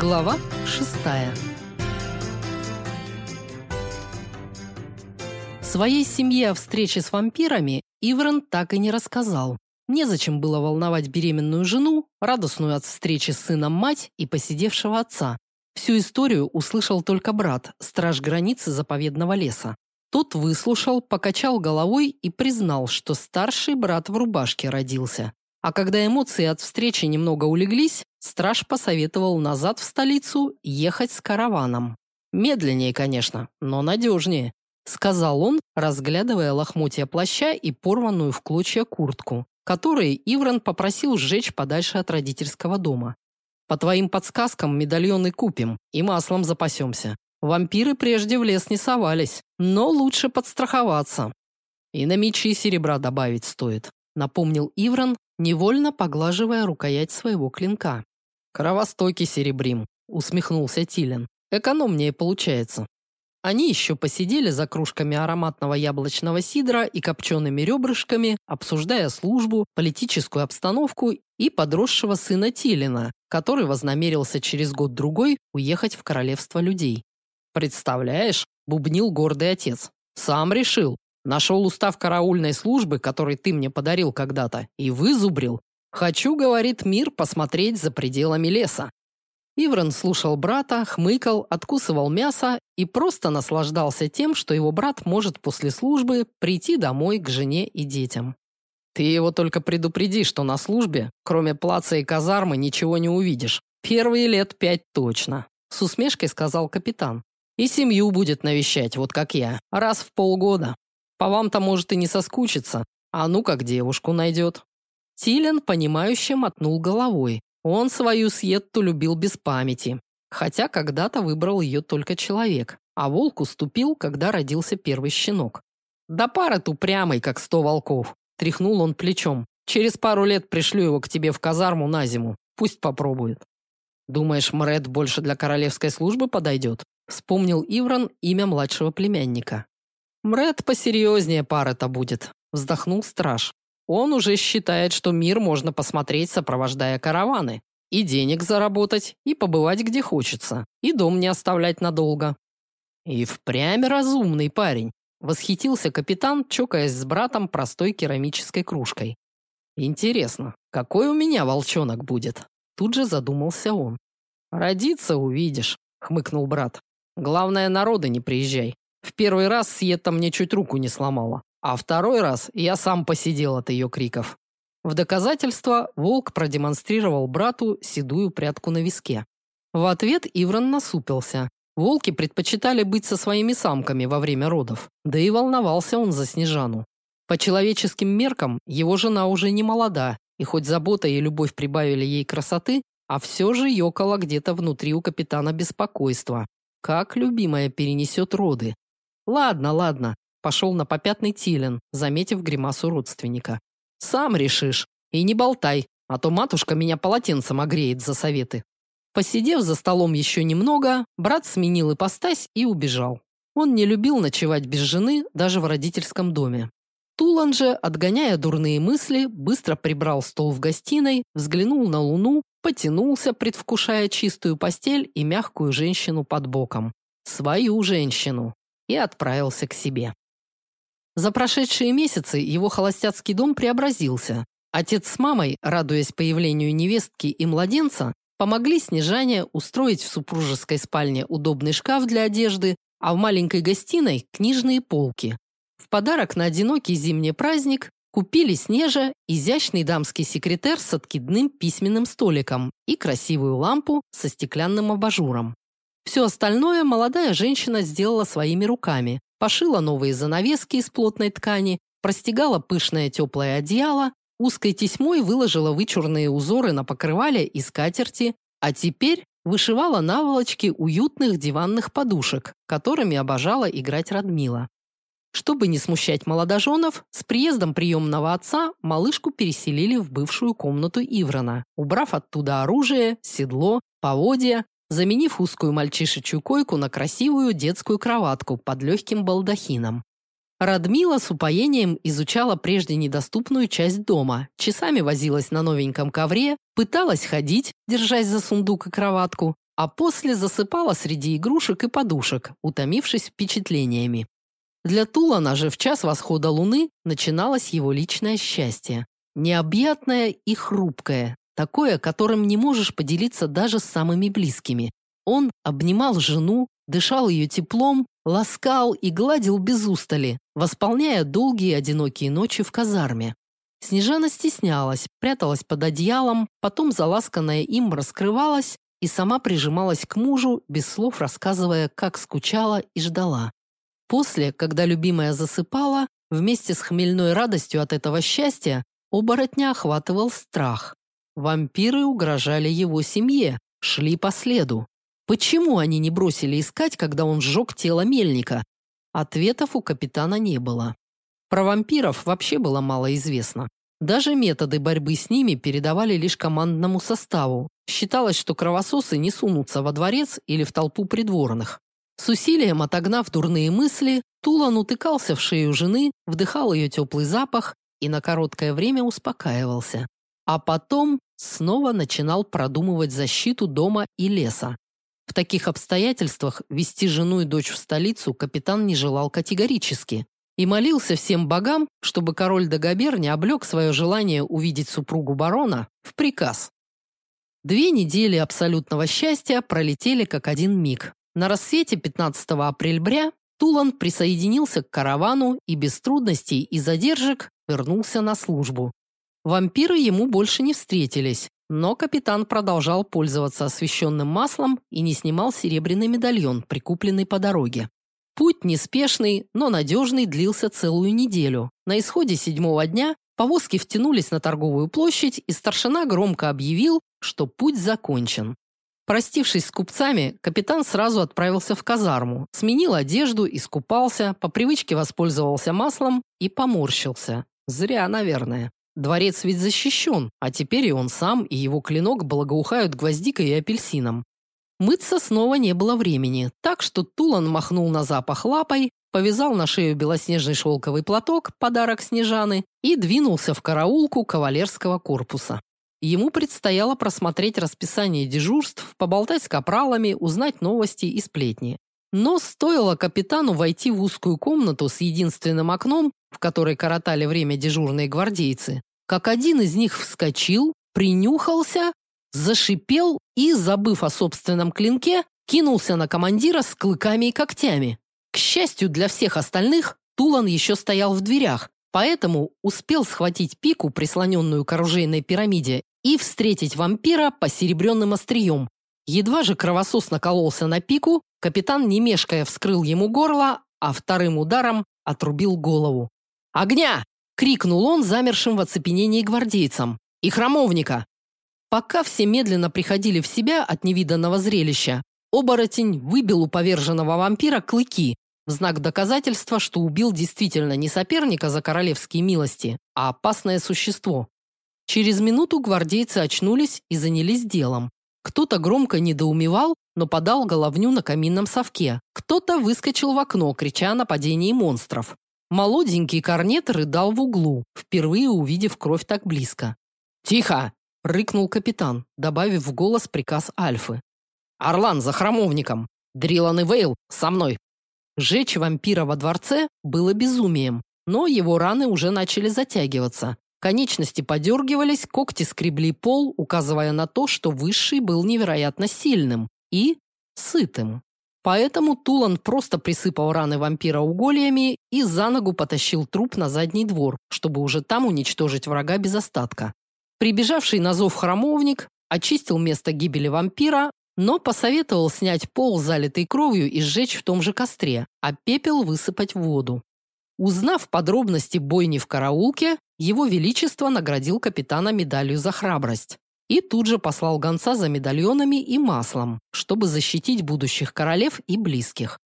Глава шестая. Своей семье о встрече с вампирами Иврон так и не рассказал. Незачем было волновать беременную жену, радостную от встречи с сыном мать и посидевшего отца. Всю историю услышал только брат, страж границы заповедного леса. Тот выслушал, покачал головой и признал, что старший брат в рубашке родился. А когда эмоции от встречи немного улеглись, страж посоветовал назад в столицу ехать с караваном. Медленнее, конечно, но надежнее, сказал он, разглядывая лохмотья плаща и порванную в клочья куртку, которые Ивран попросил сжечь подальше от родительского дома. По твоим подсказкам медальоны купим и маслом запасемся. Вампиры прежде в лес не совались, но лучше подстраховаться. И на мечи серебра добавить стоит, напомнил Ивран, невольно поглаживая рукоять своего клинка. Кровостойкий серебрим, усмехнулся Тилен. Экономнее получается. Они еще посидели за кружками ароматного яблочного сидра и копчеными ребрышками, обсуждая службу, политическую обстановку и подросшего сына Тилина, который вознамерился через год-другой уехать в королевство людей. Представляешь, бубнил гордый отец. Сам решил. Нашел устав караульной службы, который ты мне подарил когда-то, и вызубрил. Хочу, говорит, мир посмотреть за пределами леса. Иврон слушал брата, хмыкал, откусывал мясо и просто наслаждался тем, что его брат может после службы прийти домой к жене и детям. Ты его только предупреди, что на службе, кроме плаца и казармы, ничего не увидишь. Первые лет пять точно, с усмешкой сказал капитан. И семью будет навещать, вот как я, раз в полгода. По вам-то может и не соскучиться, а ну как девушку найдет. Тилен, понимающе мотнул головой. Он свою Сьетту любил без памяти, хотя когда-то выбрал ее только человек, а волк уступил, когда родился первый щенок. Да пара упрямый, как сто волков. Тряхнул он плечом. Через пару лет пришлю его к тебе в казарму на зиму. Пусть попробует. Думаешь, Мред больше для королевской службы подойдет? Вспомнил Ивран имя младшего племянника. Мред посерьезнее пары-то будет, вздохнул страж. Он уже считает, что мир можно посмотреть, сопровождая караваны, и денег заработать, и побывать где хочется, и дом не оставлять надолго. И впрямь разумный парень, восхитился капитан, чокаясь с братом простой керамической кружкой. Интересно, какой у меня волчонок будет? Тут же задумался он. Родиться увидишь, хмыкнул брат. Главное, народы не приезжай. В первый раз Сьетта мне чуть руку не сломала, а второй раз я сам посидел от ее криков. В доказательство волк продемонстрировал брату седую прядку на виске. В ответ Иврон насупился. Волки предпочитали быть со своими самками во время родов, да и волновался он за Снежану. По человеческим меркам его жена уже не молода, и хоть забота и любовь прибавили ей красоты, а все же ёкало где-то внутри у капитана беспокойство. Как любимая перенесет роды? Ладно, ладно, пошел на попятный Тилен, заметив гримасу родственника. Сам решишь. И не болтай, а то матушка меня полотенцем огреет за советы. Посидев за столом еще немного, брат сменил ипостась и убежал. Он не любил ночевать без жены даже в родительском доме. Тулан же, отгоняя дурные мысли, быстро прибрал стол в гостиной, взглянул на луну, потянулся, предвкушая чистую постель и мягкую женщину под боком. Свою женщину. И отправился к себе. За прошедшие месяцы его холостяцкий дом преобразился. Отец с мамой, радуясь появлению невестки и младенца, помогли Снежане устроить в супружеской спальне удобный шкаф для одежды, а в маленькой гостиной книжные полки. В подарок на одинокий зимний праздник Купили Снежа изящный дамский секретер с откидным письменным столиком и красивую лампу со стеклянным абажуром. Все остальное молодая женщина сделала своими руками. Пошила новые занавески из плотной ткани, простегала пышное теплое одеяло, узкой тесьмой выложила вычурные узоры на покрывале и скатерти, а теперь вышивала наволочки уютных диванных подушек, которыми обожала играть Радмила. Чтобы не смущать молодоженов, с приездом приемного отца малышку переселили в бывшую комнату Иврона, убрав оттуда оружие, седло, поводья, заменив узкую мальчишечью койку на красивую детскую кроватку под легким балдахином. Радмила с упоением изучала прежде недоступную часть дома, часами возилась на новеньком ковре, пыталась ходить, держась за сундук и кроватку, а после засыпала среди игрушек и подушек, утомившись впечатлениями. Для Тулана же в час восхода луны начиналось его личное счастье. Необъятное и хрупкое, такое, которым не можешь поделиться даже с самыми близкими. Он обнимал жену, дышал ее теплом, ласкал и гладил без устали, восполняя долгие одинокие ночи в казарме. Снежана стеснялась, пряталась под одеялом, потом заласканная им раскрывалась и сама прижималась к мужу, без слов рассказывая, как скучала и ждала. После, когда любимая засыпала, вместе с хмельной радостью от этого счастья, оборотня охватывал страх. Вампиры угрожали его семье, шли по следу. Почему они не бросили искать, когда он сжег тело мельника? Ответов у капитана не было. Про вампиров вообще было мало известно. Даже методы борьбы с ними передавали лишь командному составу. Считалось, что кровососы не сунутся во дворец или в толпу придворных. С усилием отогнав дурные мысли, Тулан утыкался в шею жены, вдыхал ее теплый запах и на короткое время успокаивался. А потом снова начинал продумывать защиту дома и леса. В таких обстоятельствах вести жену и дочь в столицу капитан не желал категорически и молился всем богам, чтобы король Дагобер не облег свое желание увидеть супругу барона в приказ. Две недели абсолютного счастья пролетели как один миг. На рассвете 15 апреля Тулан присоединился к каравану и без трудностей и задержек вернулся на службу. Вампиры ему больше не встретились, но капитан продолжал пользоваться освещенным маслом и не снимал серебряный медальон, прикупленный по дороге. Путь неспешный, но надежный длился целую неделю. На исходе седьмого дня повозки втянулись на торговую площадь, и старшина громко объявил, что путь закончен. Простившись с купцами, капитан сразу отправился в казарму, сменил одежду, искупался, по привычке воспользовался маслом и поморщился. Зря, наверное. Дворец ведь защищен, а теперь и он сам, и его клинок благоухают гвоздикой и апельсином. Мыться снова не было времени, так что Тулан махнул на запах лапой, повязал на шею белоснежный шелковый платок, подарок Снежаны, и двинулся в караулку кавалерского корпуса. Ему предстояло просмотреть расписание дежурств, поболтать с капралами, узнать новости и сплетни. Но стоило капитану войти в узкую комнату с единственным окном, в которой коротали время дежурные гвардейцы, как один из них вскочил, принюхался зашипел и, забыв о собственном клинке, кинулся на командира с клыками и когтями. К счастью для всех остальных, Тулан еще стоял в дверях, поэтому успел схватить пику, прислоненную к оружейной пирамиде, и встретить вампира по серебряным острием. Едва же кровосос накололся на пику, капитан, не мешкая, вскрыл ему горло, а вторым ударом отрубил голову. «Огня!» – крикнул он замершим в оцепенении гвардейцам. «И храмовника! Пока все медленно приходили в себя от невиданного зрелища, оборотень выбил у поверженного вампира клыки в знак доказательства, что убил действительно не соперника за королевские милости, а опасное существо. Через минуту гвардейцы очнулись и занялись делом. Кто-то громко недоумевал, но подал головню на каминном совке. Кто-то выскочил в окно, крича о нападении монстров. Молоденький корнет рыдал в углу, впервые увидев кровь так близко. «Тихо!» рыкнул капитан, добавив в голос приказ Альфы. Орлан за храмовником. Дрилан и Вейл со мной. Жечь вампира во дворце было безумием, но его раны уже начали затягиваться. Конечности подергивались, когти скребли пол, указывая на то, что высший был невероятно сильным и сытым. Поэтому Тулан просто присыпал раны вампира угольями и за ногу потащил труп на задний двор, чтобы уже там уничтожить врага без остатка. Прибежавший на зов храмовник очистил место гибели вампира, но посоветовал снять пол, залитый кровью, и сжечь в том же костре, а пепел высыпать в воду. Узнав подробности бойни в караулке, его величество наградил капитана медалью за храбрость и тут же послал гонца за медальонами и маслом, чтобы защитить будущих королев и близких.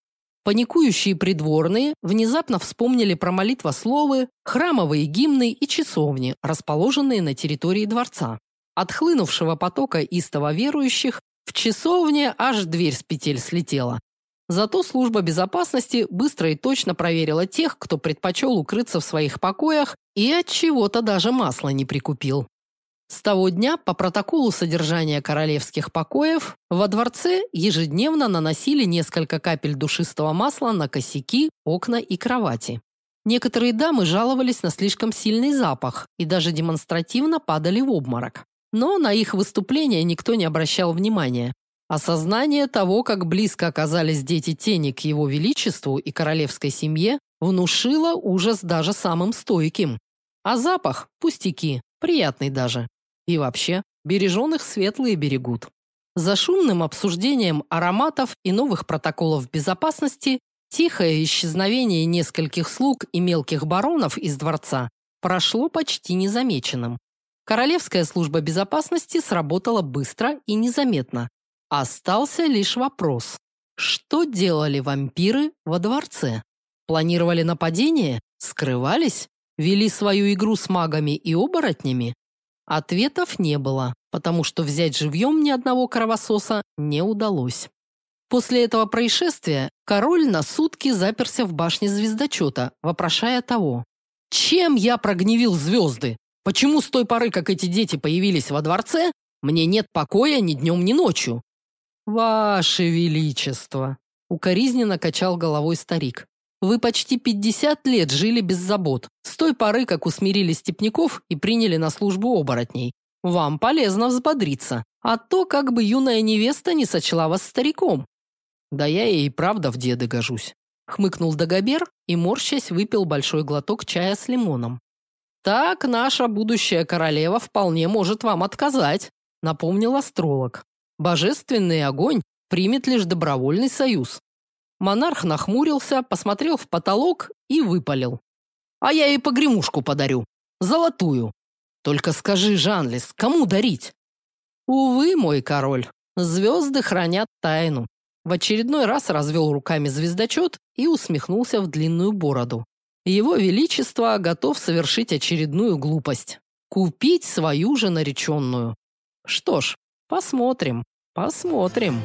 Паникующие придворные внезапно вспомнили про молитвословы, храмовые гимны и часовни, расположенные на территории дворца. От хлынувшего потока истово верующих в часовне аж дверь с петель слетела. Зато служба безопасности быстро и точно проверила тех, кто предпочел укрыться в своих покоях и от чего-то даже масла не прикупил. С того дня по протоколу содержания королевских покоев во дворце ежедневно наносили несколько капель душистого масла на косяки, окна и кровати. Некоторые дамы жаловались на слишком сильный запах и даже демонстративно падали в обморок. Но на их выступления никто не обращал внимания. Осознание того, как близко оказались дети тени к его величеству и королевской семье, внушило ужас даже самым стойким. А запах пустяки, приятный даже. И вообще, береженых светлые берегут. За шумным обсуждением ароматов и новых протоколов безопасности тихое исчезновение нескольких слуг и мелких баронов из дворца прошло почти незамеченным. Королевская служба безопасности сработала быстро и незаметно. Остался лишь вопрос: что делали вампиры во дворце? Планировали нападение? Скрывались? Вели свою игру с магами и оборотнями? Ответов не было, потому что взять живьем ни одного кровососа не удалось. После этого происшествия король на сутки заперся в башне звездочета, вопрошая того: "Чем я прогневил звезды? Почему с той поры, как эти дети появились во дворце, мне нет покоя ни днем, ни ночью?" "Ваше величество", укоризненно качал головой старик. Вы почти 50 лет жили без забот, с той поры, как усмирили степняков и приняли на службу оборотней. Вам полезно взбодриться, а то как бы юная невеста не сочла вас стариком. Да я ей правда в деды гожусь, хмыкнул Дагобер и морщась выпил большой глоток чая с лимоном. Так наша будущая королева вполне может вам отказать, напомнил астролог. Божественный огонь примет лишь добровольный союз. Монарх нахмурился, посмотрел в потолок и выпалил: "А я ей погремушку подарю, золотую. Только скажи, Жанлис, кому дарить?" Увы, мой король, звезды хранят тайну. В очередной раз развел руками звездочет и усмехнулся в длинную бороду. Его величество готов совершить очередную глупость купить свою же нареченную. Что ж, посмотрим. Посмотрим.